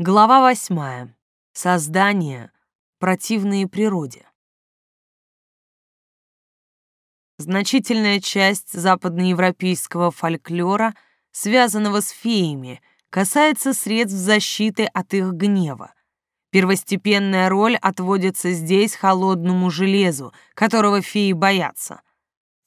Глава восьмая. Создание, противные природе. Значительная часть западноевропейского фольклора, связанного с феями, касается средств защиты от их гнева. Первостепенная роль отводится здесь холодному железу, которого феи боятся.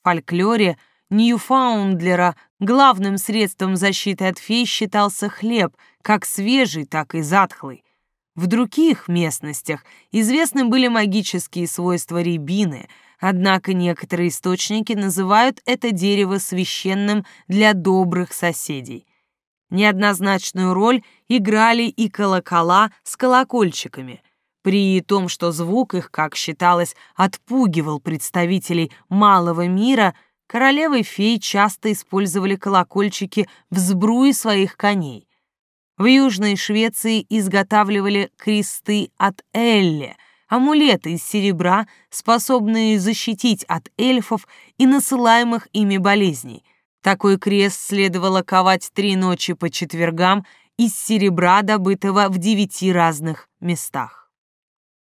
В фольклоре Ньюфаундлера главным средством защиты от фей считался хлеб, как свежий, так и затхлый. В других местностях известны были магические свойства рябины, однако некоторые источники называют это дерево священным для добрых соседей. Неоднозначную роль играли и колокола с колокольчиками. При том, что звук их, как считалось, отпугивал представителей малого мира, королевы фей часто использовали колокольчики в сбруе своих коней. В Южной Швеции изготавливали кресты от Элли, амулеты из серебра, способные защитить от эльфов и насылаемых ими болезней. Такой крест следовало ковать три ночи по четвергам из серебра, добытого в девяти разных местах.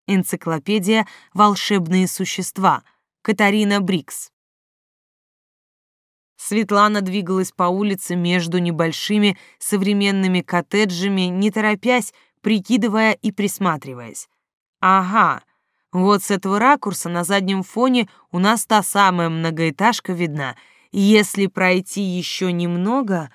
Энциклопедия «Волшебные существа» Катарина Брикс. Светлана двигалась по улице между небольшими современными коттеджами, не торопясь, прикидывая и присматриваясь. Ага, вот с этого ракурса на заднем фоне у нас та самая многоэтажка видна — если пройти еще немного,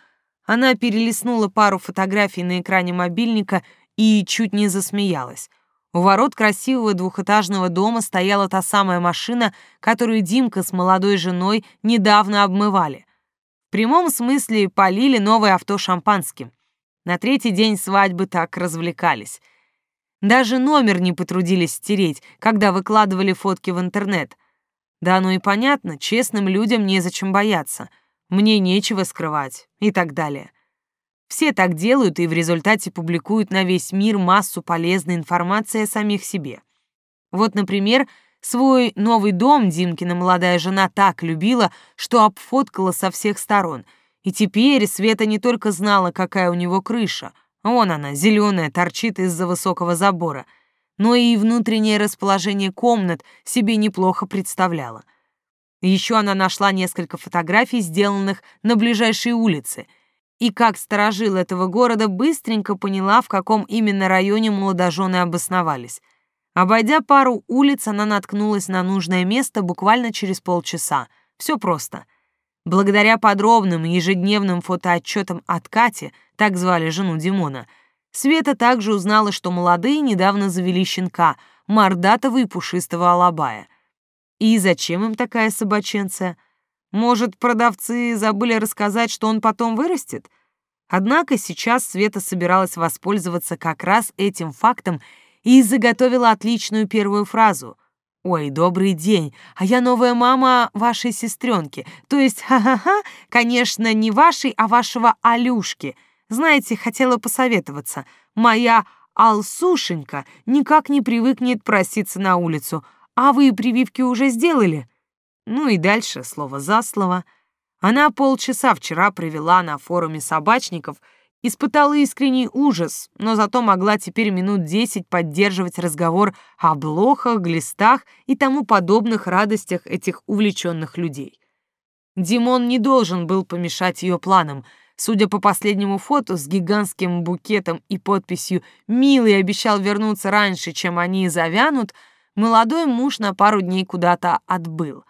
она перелистнула пару фотографий на экране мобильника и чуть не засмеялась. У ворот красивого двухэтажного дома стояла та самая машина, которую Димка с молодой женой недавно обмывали. В прямом смысле полили новое авто шампанским. На третий день свадьбы так развлекались. Даже номер не потрудились стереть, когда выкладывали фотки в интернет — да оно и понятно, честным людям незачем бояться. Мне нечего скрывать и так далее. Все так делают и в результате публикуют на весь мир массу полезной информации о самих себе. Вот, например, свой новый дом Димкина молодая жена так любила, что обфоткала со всех сторон. И теперь Света не только знала, какая у него крыша, вон она, зеленая, торчит из-за высокого забора — но и внутреннее расположение комнат себе неплохо представляла. Еще она нашла несколько фотографий, сделанных на ближайшей улице, и как сторожил этого города быстренько поняла, в каком именно районе молодожены обосновались. Обойдя пару улиц, она наткнулась на нужное место буквально через полчаса. Все просто. Благодаря подробным ежедневным фотоотчетам от Кати, так звали жену Димона, — Света также узнала, что молодые недавно завели щенка, мордатого и пушистого алабая. И зачем им такая собаченция? Может, продавцы забыли рассказать, что он потом вырастет? Однако сейчас Света собиралась воспользоваться как раз этим фактом и заготовила отличную первую фразу. «Ой, добрый день, а я новая мама вашей сестренки, то есть, ха-ха-ха, конечно, не вашей, а вашего Алюшки», знаете, хотела посоветоваться. Моя Алсушенька никак не привыкнет проситься на улицу. А вы прививки уже сделали?» Ну и дальше, слово за слово. Она полчаса вчера провела на форуме собачников, испытала искренний ужас, но зато могла теперь минут десять поддерживать разговор о блохах, глистах и тому подобных радостях этих увлеченных людей. Димон не должен был помешать ее планам — Судя по последнему фото с гигантским букетом и подписью «Милый обещал вернуться раньше, чем они завянут», молодой муж на пару дней куда-то отбыл.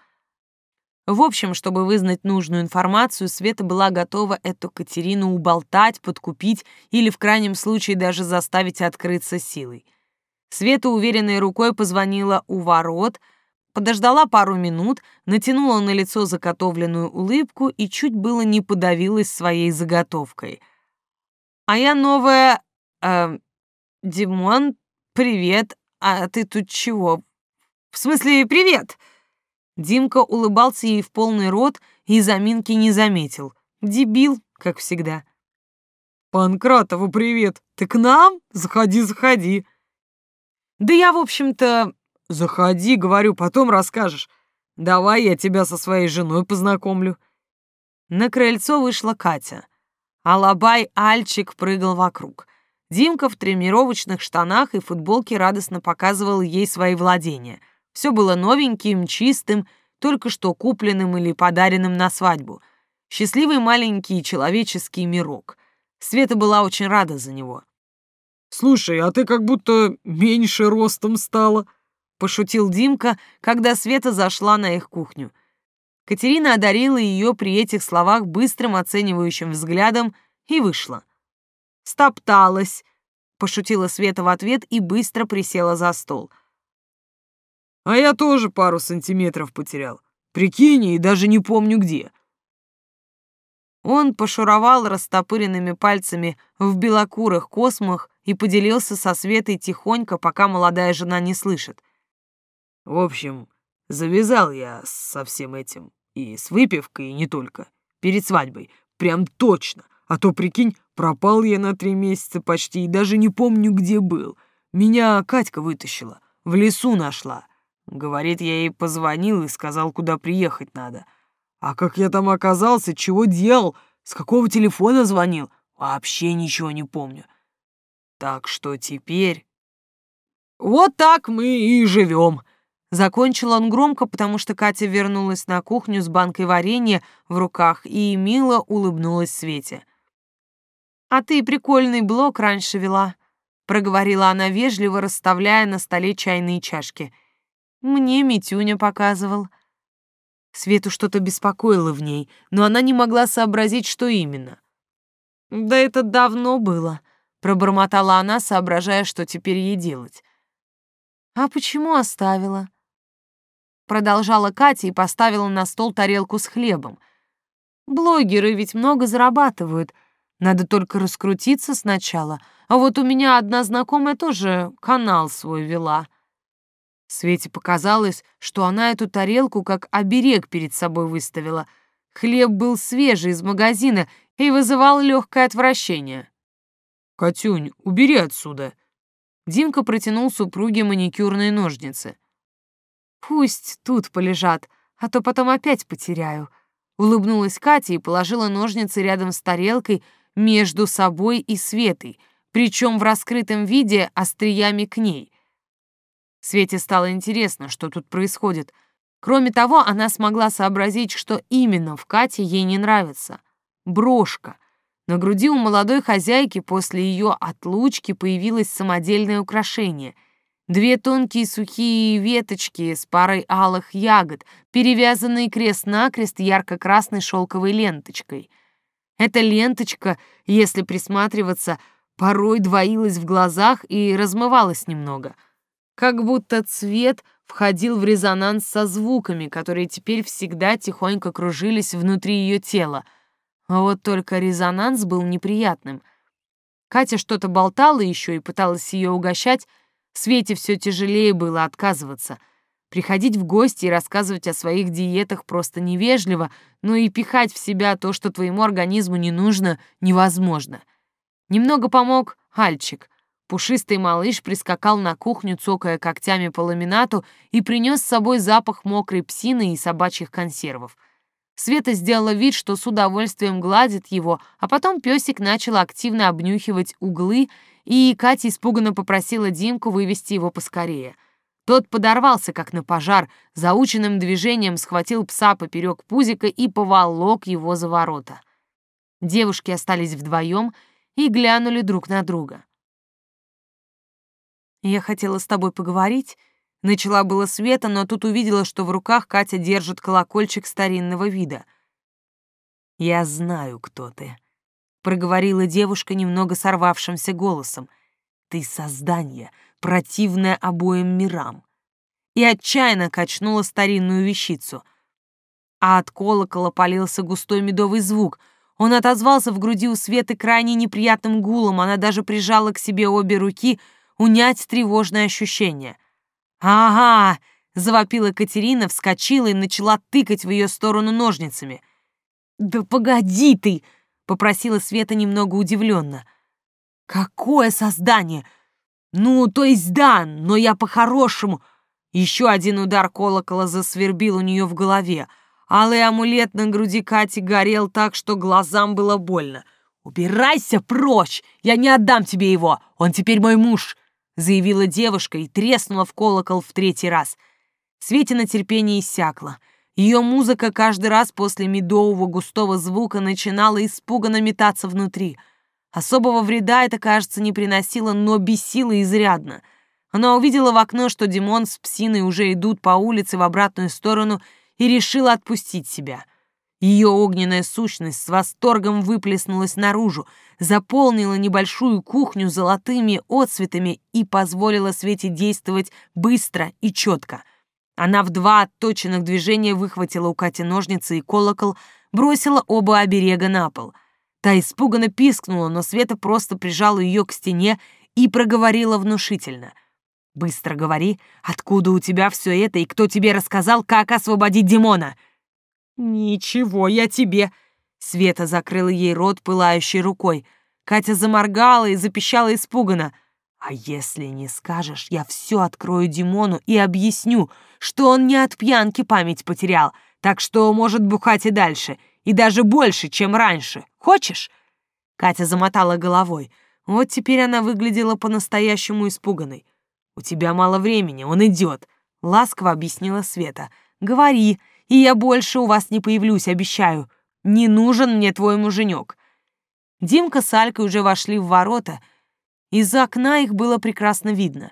В общем, чтобы вызнать нужную информацию, Света была готова эту Катерину уболтать, подкупить или в крайнем случае даже заставить открыться силой. Света уверенной рукой позвонила у ворот — подождала пару минут, натянула на лицо заготовленную улыбку и чуть было не подавилась своей заготовкой. «А я новая... Э, Димон, привет. А ты тут чего? В смысле, привет!» Димка улыбался ей в полный рот и заминки не заметил. Дебил, как всегда. «Панкратову привет! Ты к нам? Заходи, заходи!» «Да я, в общем-то, «Заходи, — говорю, — потом расскажешь. Давай я тебя со своей женой познакомлю». На крыльцо вышла Катя. Алабай Альчик прыгал вокруг. Димка в тренировочных штанах и футболке радостно показывал ей свои владения. Все было новеньким, чистым, только что купленным или подаренным на свадьбу. Счастливый маленький человеческий мирок. Света была очень рада за него. «Слушай, а ты как будто меньше ростом стала», — пошутил Димка, когда Света зашла на их кухню. Катерина одарила ее при этих словах быстрым оценивающим взглядом и вышла. «Стопталась», — пошутила Света в ответ и быстро присела за стол. «А я тоже пару сантиметров потерял. Прикинь, и даже не помню где». Он пошуровал растопыренными пальцами в белокурых космах и поделился со Светой тихонько, пока молодая жена не слышит. «В общем, завязал я со всем этим. И с выпивкой, и не только. Перед свадьбой. Прям точно. А то, прикинь, пропал я на три месяца почти и даже не помню, где был. Меня Катька вытащила. В лесу нашла. Говорит, я ей позвонил и сказал, куда приехать надо. А как я там оказался, чего делал, с какого телефона звонил, вообще ничего не помню. Так что теперь... Вот так мы и живем. Закончил он громко, потому что Катя вернулась на кухню с банкой варенья в руках и мило улыбнулась Свете. «А ты прикольный блок раньше вела», — проговорила она вежливо, расставляя на столе чайные чашки. «Мне Митюня показывал». Свету что-то беспокоило в ней, но она не могла сообразить, что именно. «Да это давно было», — пробормотала она, соображая, что теперь ей делать. «А почему оставила?» Продолжала Катя и поставила на стол тарелку с хлебом. Блогеры ведь много зарабатывают. Надо только раскрутиться сначала. А вот у меня одна знакомая тоже канал свой вела. Свете показалось, что она эту тарелку как оберег перед собой выставила. Хлеб был свежий из магазина и вызывал легкое отвращение. «Катюнь, убери отсюда!» Димка протянул супруге маникюрные ножницы. Пусть тут полежат, а то потом опять потеряю. Улыбнулась Катя и положила ножницы рядом с тарелкой между собой и Светой, причем в раскрытом виде остриями к ней. Свете стало интересно, что тут происходит. Кроме того, она смогла сообразить, что именно в Кате ей не нравится. Брошка. На груди у молодой хозяйки после ее отлучки появилось самодельное украшение — Две тонкие сухие веточки с парой алых ягод, перевязанные крест-накрест ярко-красной шелковой ленточкой. Эта ленточка, если присматриваться, порой двоилась в глазах и размывалась немного. Как будто цвет входил в резонанс со звуками, которые теперь всегда тихонько кружились внутри ее тела. А вот только резонанс был неприятным. Катя что-то болтала еще и пыталась ее угощать, Свете все тяжелее было отказываться. Приходить в гости и рассказывать о своих диетах просто невежливо, но и пихать в себя то, что твоему организму не нужно, невозможно. Немного помог Альчик. Пушистый малыш прискакал на кухню, цокая когтями по ламинату, и принес с собой запах мокрой псины и собачьих консервов. Света сделала вид, что с удовольствием гладит его, а потом песик начал активно обнюхивать углы и Катя испуганно попросила Димку вывести его поскорее. Тот подорвался, как на пожар, заученным движением схватил пса поперек пузика и поволок его за ворота. Девушки остались вдвоем и глянули друг на друга. «Я хотела с тобой поговорить», — начала было Света, но тут увидела, что в руках Катя держит колокольчик старинного вида. «Я знаю, кто ты», проговорила девушка немного сорвавшимся голосом. Ты создание, противное обоим мирам. И отчаянно качнула старинную вещицу. А от колокола полился густой медовый звук. Он отозвался в груди у Светы крайне неприятным гулом, она даже прижала к себе обе руки, унять тревожное ощущение. «Ага!» — завопила Катерина, вскочила и начала тыкать в ее сторону ножницами. «Да погоди ты!» — попросила Света немного удивленно. «Какое создание? Ну, то есть да, но я по-хорошему...» Еще один удар колокола засвербил у нее в голове. Алый амулет на груди Кати горел так, что глазам было больно. «Убирайся прочь! Я не отдам тебе его! Он теперь мой муж!» Заявила девушка и треснула в колокол в третий раз. Светина терпение иссякло. Ее музыка каждый раз после медового густого звука начинала испуганно метаться внутри. Особого вреда это, кажется, не приносило, но бесило изрядно. Она увидела в окно, что Димон с псиной уже идут по улице в обратную сторону и решила отпустить себя — ее огненная сущность с восторгом выплеснулась наружу, заполнила небольшую кухню золотыми отцветами и позволила Свете действовать быстро и четко. Она в два отточенных движения выхватила у Кати ножницы и колокол, бросила оба оберега на пол. Та испуганно пискнула, но Света просто прижала ее к стене и проговорила внушительно. «Быстро говори, откуда у тебя все это и кто тебе рассказал, как освободить Димона?» «Ничего я тебе!» Света закрыла ей рот пылающей рукой. Катя заморгала и запищала испуганно. «А если не скажешь, я все открою Димону и объясню, что он не от пьянки память потерял, так что может бухать и дальше, и даже больше, чем раньше. Хочешь?» Катя замотала головой. Вот теперь она выглядела по-настоящему испуганной. «У тебя мало времени, он идет», — ласково объяснила Света. «Говори, и я больше у вас не появлюсь, обещаю. Не нужен мне твой муженек». Димка с Алькой уже вошли в ворота. Из окна их было прекрасно видно.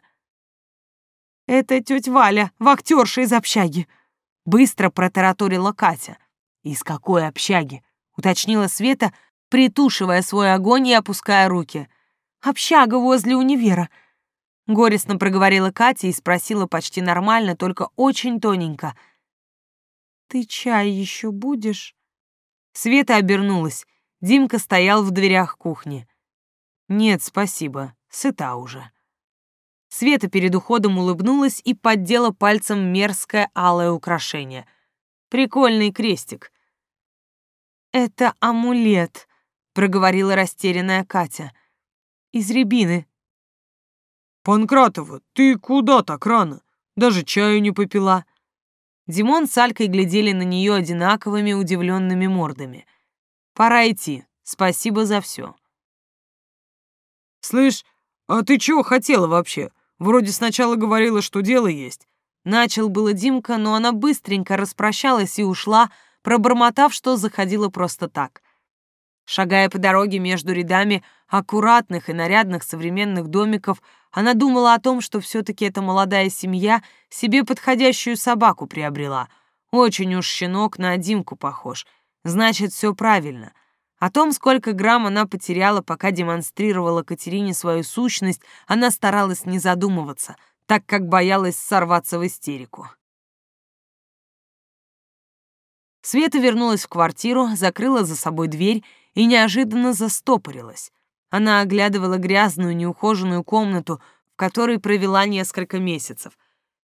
«Это тетя Валя, вахтерша из общаги», — быстро протараторила Катя. «Из какой общаги?» — уточнила Света, притушивая свой огонь и опуская руки. «Общага возле универа», — горестно проговорила Катя и спросила почти нормально, только очень тоненько — «Ты чай еще будешь?» Света обернулась. Димка стоял в дверях кухни. «Нет, спасибо, сыта уже». Света перед уходом улыбнулась и поддела пальцем мерзкое алое украшение. Прикольный крестик. «Это амулет», — проговорила растерянная Катя. «Из рябины». «Панкратова, ты куда так рано? Даже чаю не попила». Димон с Алькой глядели на нее одинаковыми удивленными мордами. «Пора идти. Спасибо за все». «Слышь, а ты чего хотела вообще? Вроде сначала говорила, что дело есть». Начал было Димка, но она быстренько распрощалась и ушла, пробормотав, что заходила просто так. Шагая по дороге между рядами аккуратных и нарядных современных домиков, она думала о том, что все-таки эта молодая семья себе подходящую собаку приобрела. Очень уж щенок на Димку похож. Значит, все правильно. О том, сколько грамм она потеряла, пока демонстрировала Катерине свою сущность, она старалась не задумываться, так как боялась сорваться в истерику. Света вернулась в квартиру, закрыла за собой дверь и неожиданно застопорилась. Она оглядывала грязную, неухоженную комнату, в которой провела несколько месяцев.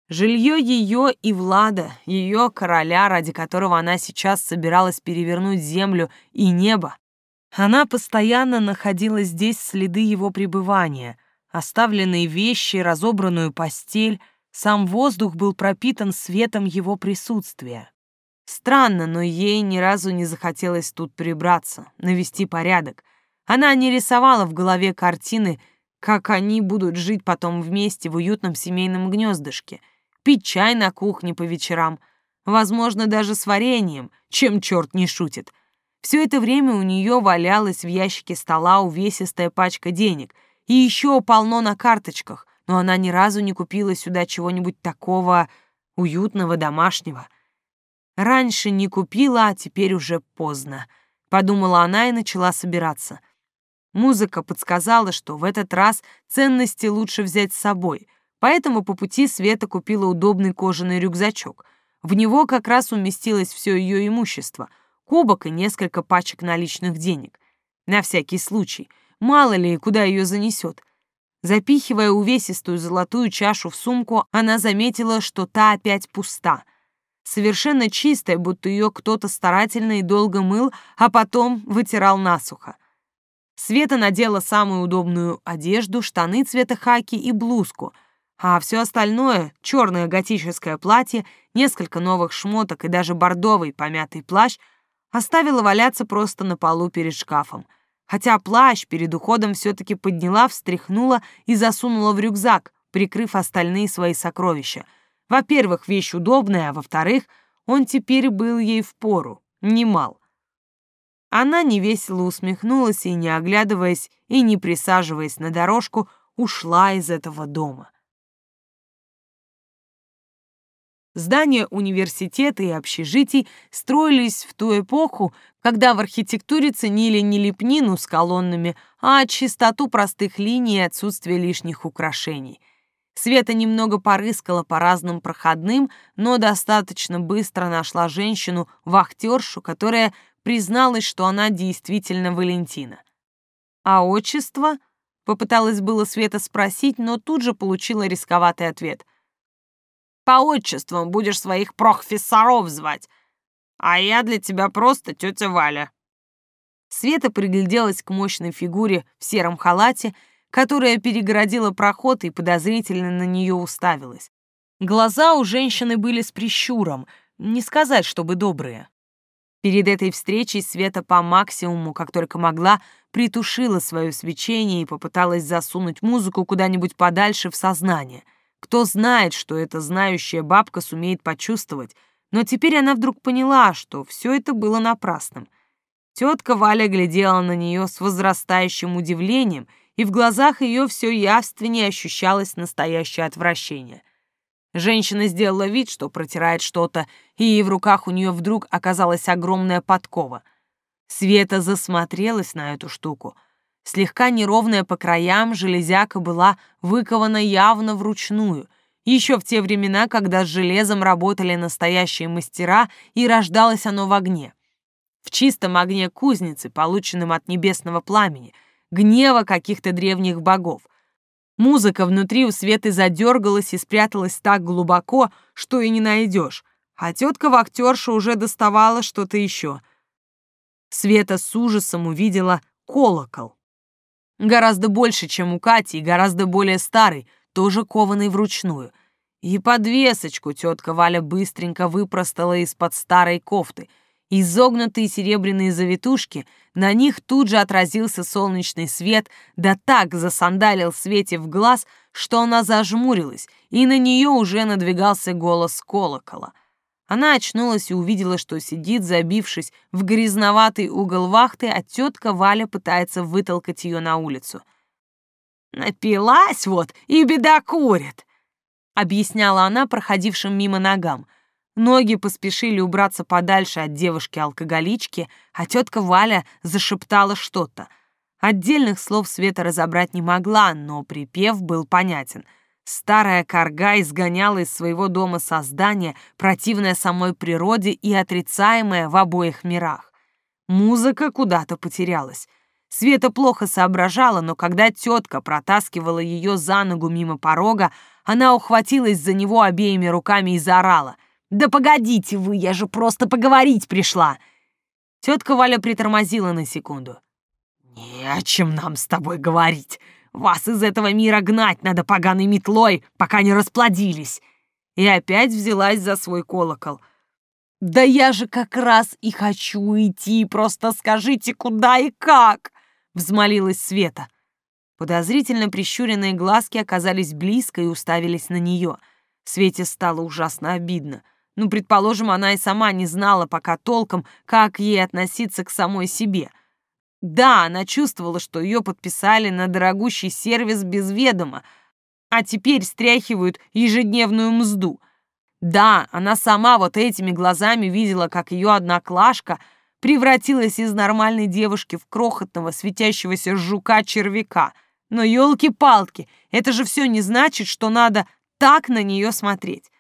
Жилье ее и Влада, ее короля, ради которого она сейчас собиралась перевернуть землю и небо. Она постоянно находила здесь следы его пребывания, оставленные вещи, разобранную постель, сам воздух был пропитан светом его присутствия. Странно, но ей ни разу не захотелось тут прибраться, навести порядок. Она не рисовала в голове картины, как они будут жить потом вместе в уютном семейном гнездышке, пить чай на кухне по вечерам, возможно, даже с вареньем, чем черт не шутит. Все это время у нее валялась в ящике стола увесистая пачка денег, и еще полно на карточках, но она ни разу не купила сюда чего-нибудь такого уютного, домашнего. Раньше не купила, а теперь уже поздно. Подумала она и начала собираться. Музыка подсказала, что в этот раз ценности лучше взять с собой, поэтому по пути Света купила удобный кожаный рюкзачок. В него как раз уместилось все ее имущество — кубок и несколько пачек наличных денег. На всякий случай, мало ли, куда ее занесет. Запихивая увесистую золотую чашу в сумку, она заметила, что та опять пуста. Совершенно чистая, будто ее кто-то старательно и долго мыл, а потом вытирал насухо. Света надела самую удобную одежду, штаны цвета хаки и блузку, а все остальное — черное готическое платье, несколько новых шмоток и даже бордовый помятый плащ — оставила валяться просто на полу перед шкафом. хотя плащ перед уходом все-таки подняла, встряхнула и засунула в рюкзак, прикрыв остальные свои сокровища. Во-первых, вещь удобная, а во-вторых, он теперь был ей впору, немал. Она невесело усмехнулась и, не оглядываясь и не присаживаясь на дорожку, ушла из этого дома. Здания университета и общежитий строились в ту эпоху, когда в архитектуре ценили не лепнину с колоннами, а чистоту простых линий и отсутствие лишних украшений. Света немного порыскала по разным проходным, но достаточно быстро нашла женщину-вахтершу, которая призналась, что она действительно Валентина. А отчество? Попыталась было Света спросить, но тут же получила рисковатый ответ. По отчествам будешь своих профессоров звать, а я для тебя просто тетя Валя. Света пригляделась к мощной фигуре в сером халате, которая перегородила проход и подозрительно на нее уставилась. Глаза у женщины были с прищуром, не сказать, чтобы добрые. Перед этой встречей Света по максимуму, как только могла, притушила свое свечение и попыталась засунуть музыку куда-нибудь подальше в сознание. Кто знает, что эта знающая бабка сумеет почувствовать, но теперь она вдруг поняла, что все это было напрасным. Тетка Валя глядела на нее с возрастающим удивлением, и в глазах ее все явственнее ощущалось настоящее отвращение. Женщина сделала вид, что протирает что-то, и в руках у нее вдруг оказалась огромная подкова. Света засмотрелась на эту штуку. Слегка неровная по краям, железяка была выкована явно вручную, еще в те времена, когда с железом работали настоящие мастера, и рождалось оно в огне. В чистом огне кузницы, полученном от небесного пламени, гнева каких-то древних богов — Музыка внутри у Светы задергалась и спряталась так глубоко, что и не найдешь, а тетка-вахтерша уже доставала что-то еще. Света с ужасом увидела колокол. Гораздо больше, чем у Кати, и гораздо более старый, тоже кованый вручную. И подвесочку тетка Валя быстренько выпростала из-под старой кофты — Изогнутые серебряные завитушки, на них тут же отразился солнечный свет, да так засандалил Свете в глаз, что она зажмурилась, и на нее уже надвигался голос колокола. Она очнулась и увидела, что сидит, забившись в грязноватый угол вахты, а тетка Валя пытается вытолкать ее на улицу. «Напилась вот и беда курит», — объясняла она проходившим мимо ногам — Ноги поспешили убраться подальше от девушки-алкоголички, а тетка Валя зашептала что-то. Отдельных слов Света разобрать не могла, но припев был понятен. Старая корга изгоняла из своего дома создание, противное самой природе и отрицаемое в обоих мирах. Музыка куда-то потерялась. Света плохо соображала, но когда тетка протаскивала ее за ногу мимо порога, она ухватилась за него обеими руками и заорала — «Да погодите вы, я же просто поговорить пришла!» Тетка Валя притормозила на секунду. «Не о чем нам с тобой говорить. Вас из этого мира гнать надо поганой метлой, пока не расплодились!» И опять взялась за свой колокол. «Да я же как раз и хочу идти, просто скажите, куда и как!» Взмолилась Света. Подозрительно прищуренные глазки оказались близко и уставились на нее. Свете стало ужасно обидно — ну, предположим, она и сама не знала пока толком, как ей относиться к самой себе. Да, она чувствовала, что ее подписали на дорогущий сервис без ведома, а теперь стряхивают ежедневную мзду. Да, она сама вот этими глазами видела, как ее одноклашка превратилась из нормальной девушки в крохотного светящегося жука-червяка. Но елки-палки, это же все не значит, что надо так на нее смотреть.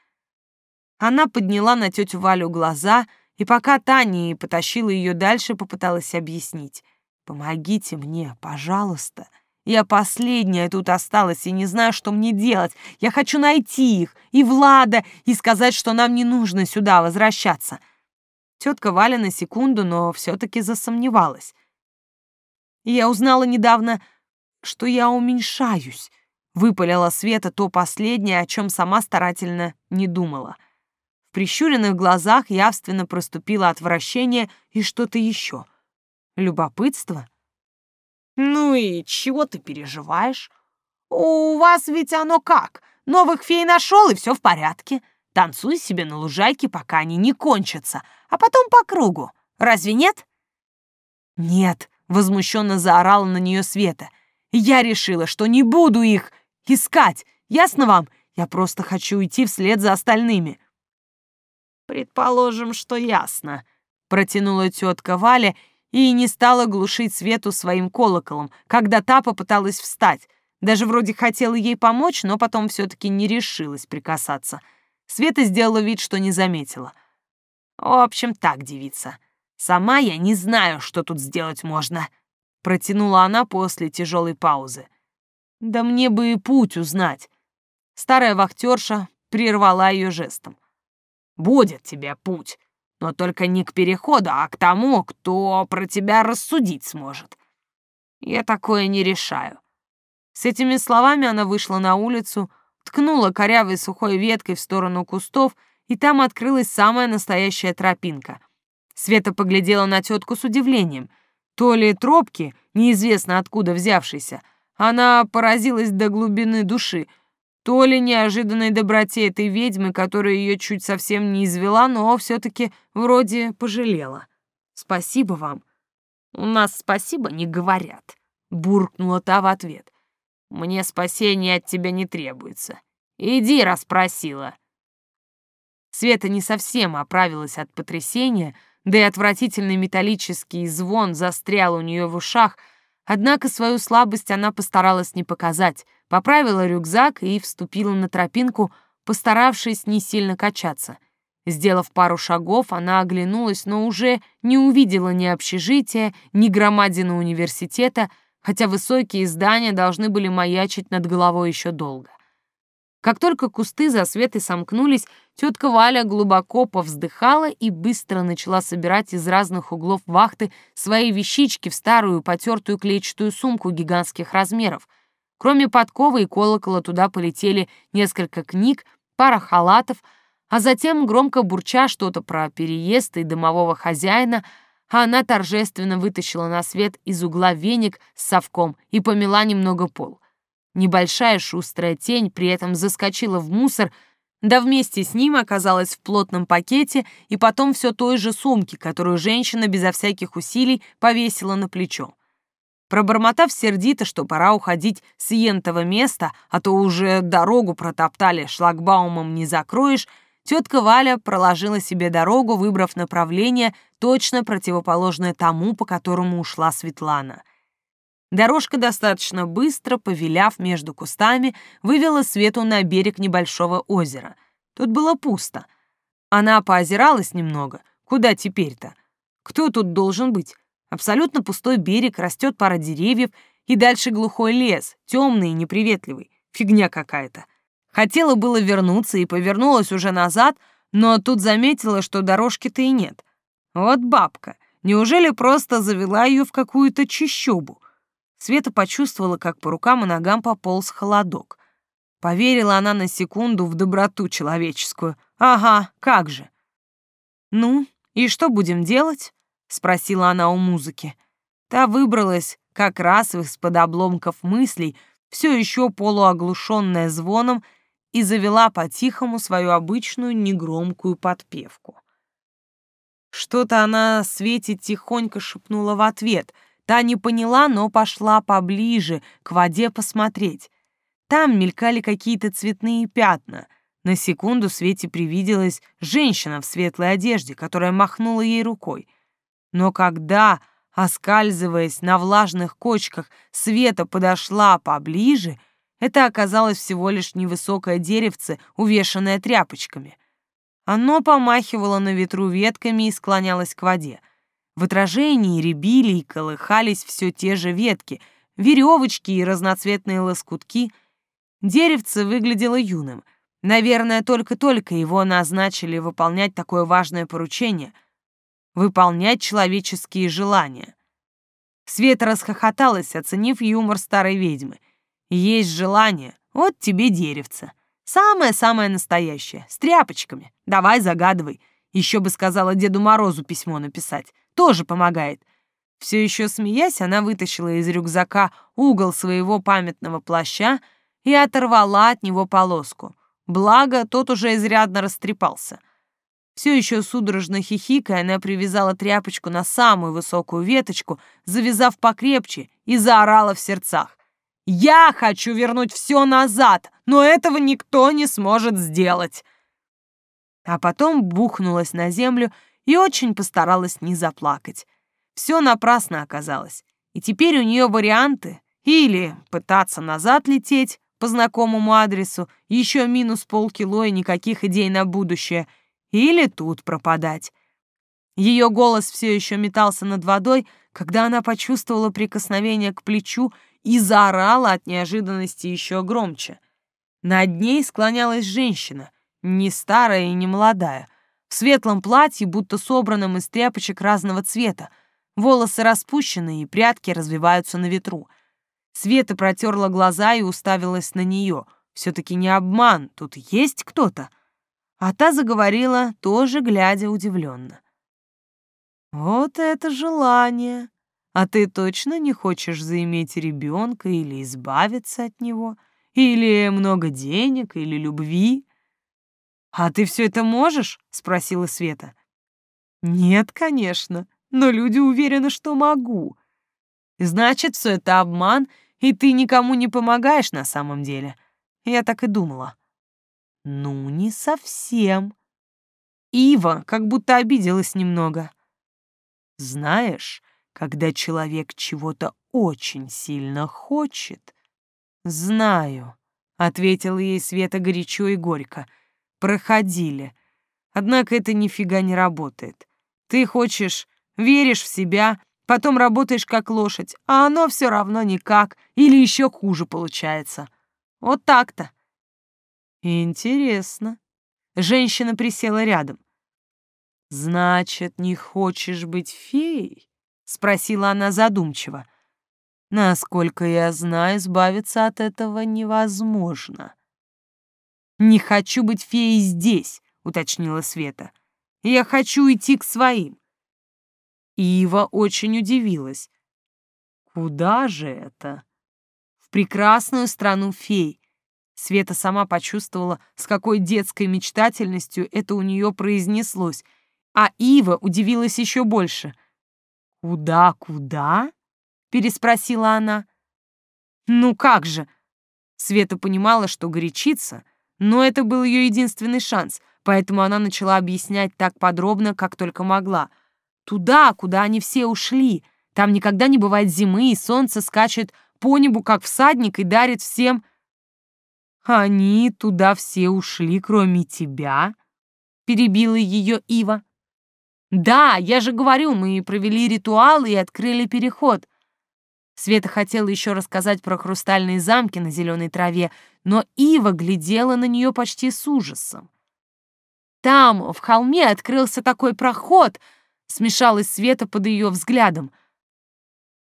Она подняла на тетю Валю глаза, и пока Таня потащила ее дальше, попыталась объяснить. «Помогите мне, пожалуйста. Я последняя тут осталась и не знаю, что мне делать. Я хочу найти их, и Влада, и сказать, что нам не нужно сюда возвращаться». Тетка Валя на секунду, но все-таки засомневалась. «Я узнала недавно, что я уменьшаюсь», — выпалила Света то последнее, о чем сама старательно не думала — в прищуренных глазах явственно проступило отвращение и что-то еще. Любопытство? Ну и чего ты переживаешь? У вас ведь оно как? Новых фей нашел, и все в порядке. Танцуй себе на лужайке, пока они не кончатся, а потом по кругу. Разве нет? Нет, возмущенно заорала на нее Света. Я решила, что не буду их искать. Ясно вам? Я просто хочу уйти вслед за остальными. Предположим, что ясно, протянула тетка Валя и не стала глушить Свету своим колоколом, когда та попыталась встать. Даже вроде хотела ей помочь, но потом все-таки не решилась прикасаться. Света сделала вид, что не заметила. «В общем, так, девица. Сама я не знаю, что тут сделать можно», — протянула она после тяжелой паузы. «Да мне бы и путь узнать». Старая вахтерша прервала ее жестом. «Будет тебе путь но только не к переходу, а к тому, кто про тебя рассудить сможет. Я такое не решаю». С этими словами она вышла на улицу, ткнула корявой сухой веткой в сторону кустов, и там открылась самая настоящая тропинка. Света поглядела на тетку с удивлением. То ли тропки, неизвестно откуда взявшейся, она поразилась до глубины души — то ли неожиданной доброте этой ведьмы, которая ее чуть совсем не извела, но все-таки вроде пожалела. «Спасибо вам». «У нас спасибо не говорят», — буркнула та в ответ. «Мне спасения от тебя не требуется. Иди, расспросила». Света не совсем оправилась от потрясения, да и отвратительный металлический звон застрял у нее в ушах, однако свою слабость она постаралась не показать — поправила рюкзак и вступила на тропинку, постаравшись не сильно качаться. Сделав пару шагов, она оглянулась, но уже не увидела ни общежития, ни громадины университета, хотя высокие здания должны были маячить над головой еще долго. Как только кусты за светой сомкнулись, тетка Валя глубоко повздыхала и быстро начала собирать из разных углов вахты свои вещички в старую потертую клетчатую сумку гигантских размеров — Кроме подковы и колокола туда полетели несколько книг, пара халатов, а затем, громко бурча что-то про переезд и домового хозяина, она торжественно вытащила на свет из угла веник с совком и помела немного пол. Небольшая шустрая тень при этом заскочила в мусор, да вместе с ним оказалась в плотном пакете и потом все той же сумке, которую женщина безо всяких усилий повесила на плечо. Пробормотав сердито, что пора уходить с ентого места, а то уже дорогу протоптали, шлагбаумом не закроешь, тетка Валя проложила себе дорогу, выбрав направление, точно противоположное тому, по которому ушла Светлана. Дорожка достаточно быстро, повиляв между кустами, вывела Свету на берег небольшого озера. Тут было пусто. Она поозиралась немного. Куда теперь-то? Кто тут должен быть? Абсолютно пустой берег, растет пара деревьев, и дальше глухой лес, темный и неприветливый. Фигня какая-то. Хотела было вернуться и повернулась уже назад, но тут заметила, что дорожки-то и нет. Вот бабка. Неужели просто завела ее в какую-то чищобу? Света почувствовала, как по рукам и ногам пополз холодок. Поверила она на секунду в доброту человеческую. Ага, как же. Ну, и что будем делать? — спросила она у музыки. Та выбралась как раз из-под обломков мыслей, все еще полуоглушенная звоном, и завела по-тихому свою обычную негромкую подпевку. Что-то она Свете тихонько шепнула в ответ. Та не поняла, но пошла поближе, к воде посмотреть. Там мелькали какие-то цветные пятна. На секунду Свете привиделась женщина в светлой одежде, которая махнула ей рукой — но когда, оскальзываясь на влажных кочках, Света подошла поближе, это оказалось всего лишь невысокое деревце, увешанное тряпочками. Оно помахивало на ветру ветками и склонялось к воде. В отражении рябили и колыхались все те же ветки, веревочки и разноцветные лоскутки. Деревце выглядело юным. Наверное, только-только его назначили выполнять такое важное поручение — выполнять человеческие желания. Света расхохоталась, оценив юмор старой ведьмы. Есть желание, вот тебе деревце. Самое-самое настоящее, с тряпочками. Давай загадывай. Еще бы сказала Деду Морозу письмо написать. Тоже помогает. Все еще смеясь, она вытащила из рюкзака угол своего памятного плаща и оторвала от него полоску. Благо, тот уже изрядно растрепался. Все еще судорожно хихикая, она привязала тряпочку на самую высокую веточку, завязав покрепче, и заорала в сердцах. «Я хочу вернуть все назад, но этого никто не сможет сделать!» А потом бухнулась на землю и очень постаралась не заплакать. Все напрасно оказалось. И теперь у нее варианты или пытаться назад лететь по знакомому адресу, еще минус полкило и никаких идей на будущее, или тут пропадать. Ее голос все еще метался над водой, когда она почувствовала прикосновение к плечу и заорала от неожиданности еще громче. Над ней склонялась женщина, не старая и не молодая, в светлом платье, будто собранном из тряпочек разного цвета, волосы распущены и прядки развиваются на ветру — Света протерла глаза и уставилась на нее. Все-таки не обман, тут есть кто-то. А та заговорила, тоже глядя удивленно. «Вот это желание! А ты точно не хочешь заиметь ребенка или избавиться от него? Или много денег, или любви?» «А ты все это можешь?» — спросила Света. «Нет, конечно, но люди уверены, что могу. Значит, все это обман, и ты никому не помогаешь на самом деле. Я так и думала. Ну, не совсем. Ива как будто обиделась немного. Знаешь, когда человек чего-то очень сильно хочет... Знаю, — ответила ей Света горячо и горько. Проходили. Однако это нифига не работает. Ты хочешь, веришь в себя, Потом работаешь как лошадь, а оно все равно никак, или еще хуже получается. Вот так-то. Интересно. Женщина присела рядом. Значит, не хочешь быть феей? Спросила она задумчиво. Насколько я знаю, избавиться от этого невозможно. Не хочу быть феей здесь, уточнила Света. Я хочу идти к своим. Ива очень удивилась. Куда же это? В прекрасную страну фей. Света сама почувствовала, с какой детской мечтательностью это у нее произнеслось, а Ива удивилась еще больше. «Куда, куда?» — переспросила она. «Ну как же?» Света понимала, что горячится, но это был ее единственный шанс, поэтому она начала объяснять так подробно, как только могла — Туда, куда они все ушли. Там никогда не бывает зимы, и солнце скачет по небу, как всадник, и дарит всем... Они туда все ушли, кроме тебя, перебила ее Ива. Да, я же говорю, мы провели ритуалы и открыли переход. Света хотела еще рассказать про хрустальные замки на зеленой траве, но Ива глядела на нее почти с ужасом. Там, в холме, открылся такой проход — смешалась Света под ее взглядом.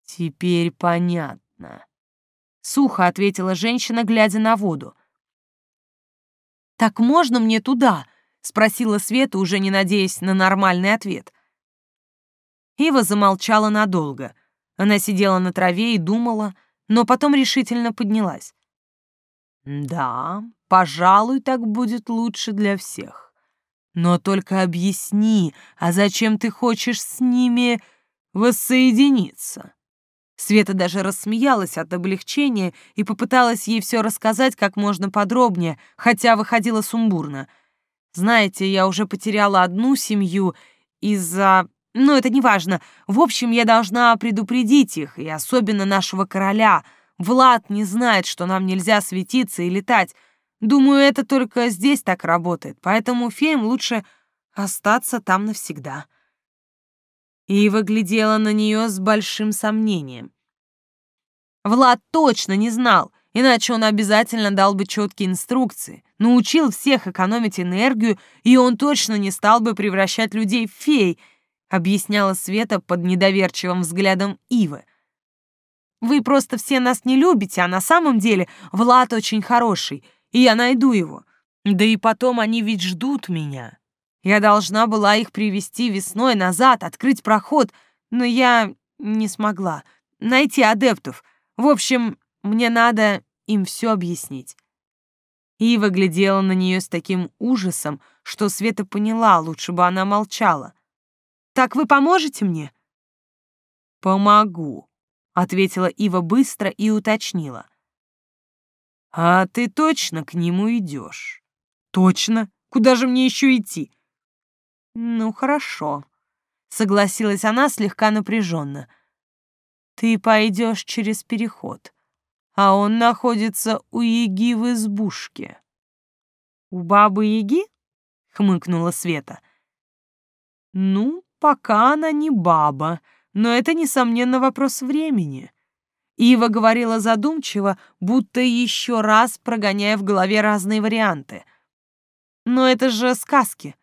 «Теперь понятно», — сухо ответила женщина, глядя на воду. «Так можно мне туда?» — спросила Света, уже не надеясь на нормальный ответ. Ива замолчала надолго. Она сидела на траве и думала, но потом решительно поднялась. «Да, пожалуй, так будет лучше для всех. Но только объясни, а зачем ты хочешь с ними воссоединиться?» Света даже рассмеялась от облегчения и попыталась ей все рассказать как можно подробнее, хотя выходила сумбурно. «Знаете, я уже потеряла одну семью из-за... Ну, это не важно. В общем, я должна предупредить их, и особенно нашего короля. Влад не знает, что нам нельзя светиться и летать. Думаю, это только здесь так работает, поэтому феям лучше остаться там навсегда. Ива глядела на нее с большим сомнением. Влад точно не знал, иначе он обязательно дал бы четкие инструкции, научил всех экономить энергию, и он точно не стал бы превращать людей в фей, объясняла Света под недоверчивым взглядом Ивы. Вы просто все нас не любите, а на самом деле Влад очень хороший — и я найду его. Да и потом они ведь ждут меня. Я должна была их привести весной назад, открыть проход, но я не смогла. Найти адептов. В общем, мне надо им все объяснить. Ива глядела на нее с таким ужасом, что Света поняла, лучше бы она молчала. «Так вы поможете мне?» «Помогу», — ответила Ива быстро и уточнила. «А ты точно к нему идешь?» «Точно? Куда же мне еще идти?» «Ну, хорошо», — согласилась она слегка напряженно. «Ты пойдешь через переход, а он находится у Яги в избушке». «У бабы Яги?» — хмыкнула Света. «Ну, пока она не баба, но это, несомненно, вопрос времени». Ива говорила задумчиво, будто еще раз прогоняя в голове разные варианты. «Но это же сказки.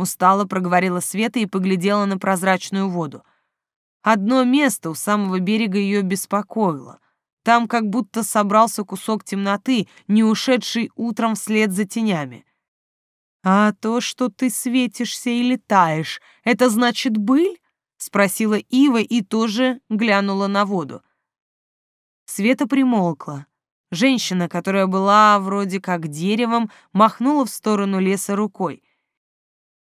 Устало проговорила Света и поглядела на прозрачную воду. Одно место у самого берега ее беспокоило. Там как будто собрался кусок темноты, не ушедший утром вслед за тенями. «А то, что ты светишься и летаешь, это значит быль?» — спросила Ива и тоже глянула на воду. Света примолкла. Женщина, которая была вроде как деревом, махнула в сторону леса рукой.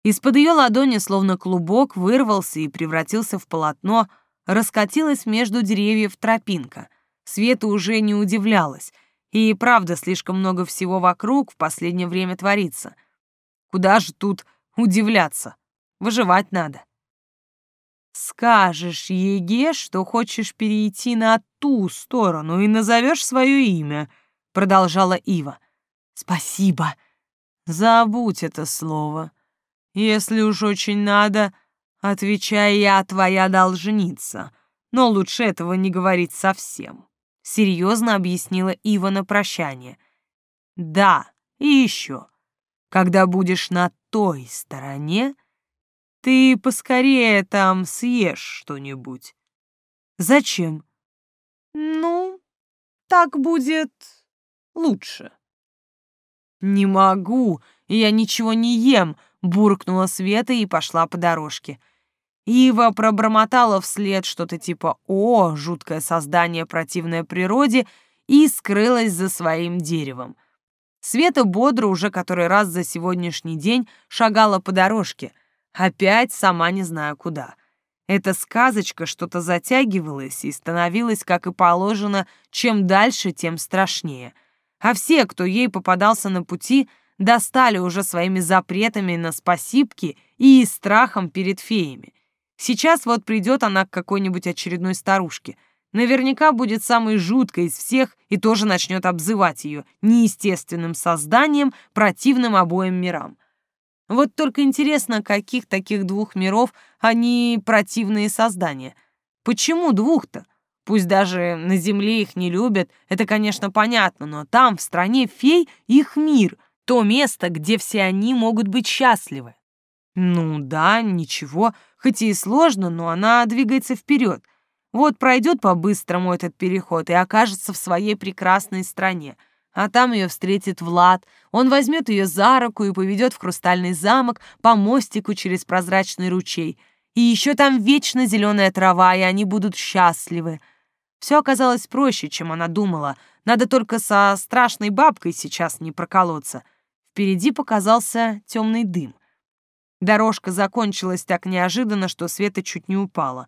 Из-под ее ладони, словно клубок, вырвался и превратился в полотно, раскатилась между деревьев тропинка. Света уже не удивлялась, и правда слишком много всего вокруг в последнее время творится. Куда же тут удивляться? Выживать надо. Скажешь Еге, что хочешь перейти на ту сторону и назовешь свое имя, продолжала Ива. Спасибо. Забудь это слово. Если уж очень надо, отвечай я твоя должница, но лучше этого не говорить совсем. Серьезно объяснила Ива на прощание. Да, и еще. Когда будешь на той стороне, ты поскорее там съешь что-нибудь. Зачем? Ну, так будет лучше. Не могу, я ничего не ем, буркнула Света и пошла по дорожке. Ива пробормотала вслед что-то типа «О, жуткое создание, противное природе» и скрылась за своим деревом. Света бодро уже который раз за сегодняшний день шагала по дорожке, опять сама не знаю куда. Эта сказочка что-то затягивалась и становилась, как и положено, чем дальше, тем страшнее. А все, кто ей попадался на пути, достали уже своими запретами на спасибки и страхом перед феями. Сейчас вот придет она к какой-нибудь очередной старушке. Наверняка будет самой жуткой из всех и тоже начнет обзывать ее неестественным созданием, противным обоим мирам. Вот только интересно, каких таких двух миров они противные создания. Почему двух-то? Пусть даже на Земле их не любят, это, конечно, понятно, но там, в стране фей, их мир — то место, где все они могут быть счастливы. Ну да, ничего, хоть и сложно, но она двигается вперед. Вот пройдет по-быстрому этот переход и окажется в своей прекрасной стране. А там ее встретит Влад. Он возьмет ее за руку и поведет в Хрустальный замок по мостику через прозрачный ручей. И еще там вечно зеленая трава, и они будут счастливы. Все оказалось проще, чем она думала. Надо только со страшной бабкой сейчас не проколоться. Впереди показался темный дым. Дорожка закончилась так неожиданно, что Света чуть не упала.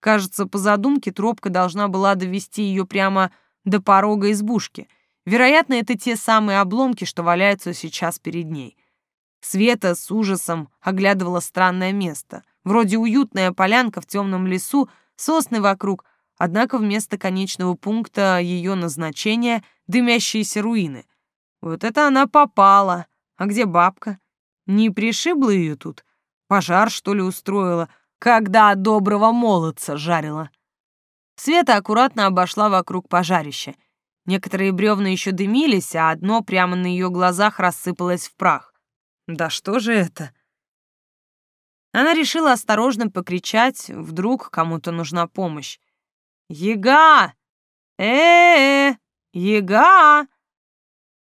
Кажется, по задумке тропка должна была довести ее прямо до порога избушки. Вероятно, это те самые обломки, что валяются сейчас перед ней. Света с ужасом оглядывала странное место. Вроде уютная полянка в темном лесу, сосны вокруг, однако вместо конечного пункта ее назначения — дымящиеся руины. Вот это она попала. А где бабка? Не пришибла ее тут? Пожар, что ли, устроила, когда доброго молодца жарила? Света аккуратно обошла вокруг пожарища. Некоторые бревна еще дымились, а одно прямо на ее глазах рассыпалось в прах. Да что же это? Она решила осторожно покричать, вдруг кому-то нужна помощь. «Ега! Э-э-э! Ега!»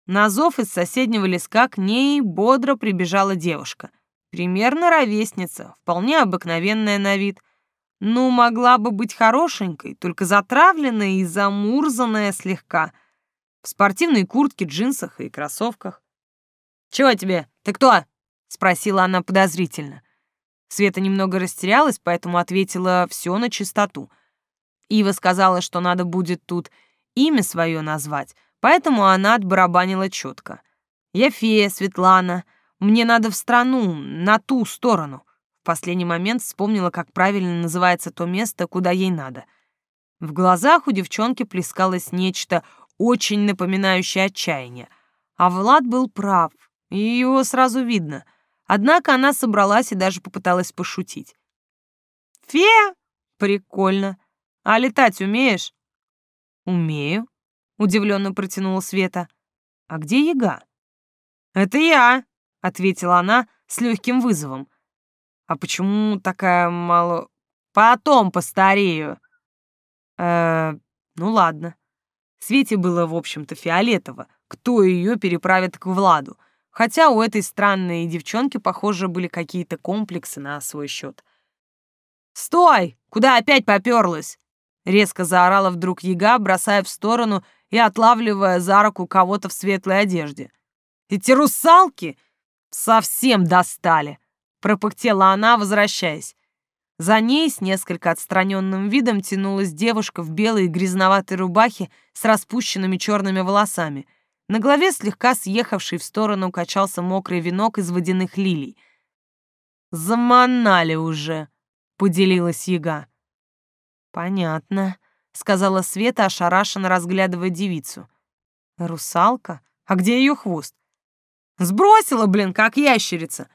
На зов из соседнего леска к ней бодро прибежала девушка. Примерно ровесница, вполне обыкновенная на вид. Ну, могла бы быть хорошенькой, только затравленная и замурзанная слегка. В спортивной куртке, джинсах и кроссовках. «Чего тебе? Ты кто?» — спросила она подозрительно. Света немного растерялась, поэтому ответила все на чистоту. Ива сказала, что надо будет тут имя свое назвать, поэтому она отбарабанила четко. «Я фея, Светлана. Мне надо в страну, на ту сторону». В последний момент вспомнила, как правильно называется то место, куда ей надо. В глазах у девчонки плескалось нечто очень напоминающее отчаяние. А Влад был прав, и его сразу видно. Однако она собралась и даже попыталась пошутить. «Фея? Прикольно. А летать умеешь?» «Умею», — удивленно протянула Света. «А где яга?» «Это я», — ответила она с легким вызовом. А почему такая мало... Потом постарею. Э, ну ладно. Свете было, в общем-то, фиолетово, кто ее переправит к Владу. Хотя у этой странной девчонки, похоже, были какие-то комплексы на свой счет. «Стой! Куда опять поперлась?» Резко заорала вдруг яга, бросая в сторону и отлавливая за руку кого-то в светлой одежде. «Эти русалки совсем достали!» пропыхтела она, возвращаясь. За ней с несколько отстраненным видом тянулась девушка в белой грязноватой рубахе с распущенными черными волосами. На голове слегка съехавший в сторону качался мокрый венок из водяных лилий. «Заманали уже», — поделилась яга. «Понятно», — сказала Света, ошарашенно разглядывая девицу. «Русалка? А где ее хвост?» «Сбросила, блин, как ящерица!»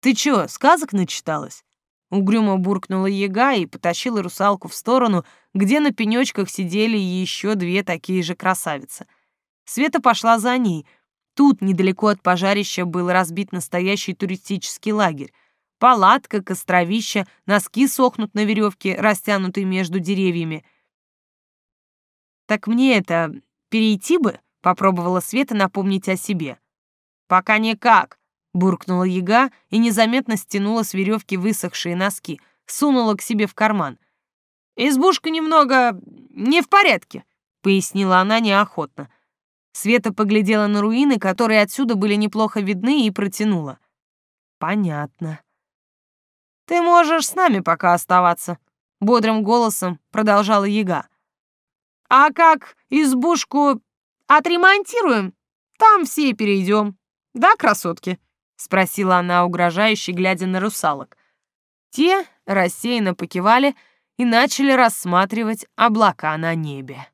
«Ты чё, сказок начиталась?» Угрюмо буркнула яга и потащила русалку в сторону, где на пенёчках сидели еще две такие же красавицы. Света пошла за ней. Тут, недалеко от пожарища, был разбит настоящий туристический лагерь. Палатка, костровища, носки сохнут на веревке, растянутой между деревьями. «Так мне это... перейти бы?» — попробовала Света напомнить о себе. «Пока никак», буркнула яга и незаметно стянула с веревки высохшие носки, сунула к себе в карман. «Избушка немного не в порядке», — пояснила она неохотно. Света поглядела на руины, которые отсюда были неплохо видны, и протянула. «Понятно». «Ты можешь с нами пока оставаться», — бодрым голосом продолжала яга. «А как избушку отремонтируем, там все перейдем. Да, красотки?» — спросила она угрожающе, глядя на русалок. Те рассеянно покивали и начали рассматривать облака на небе.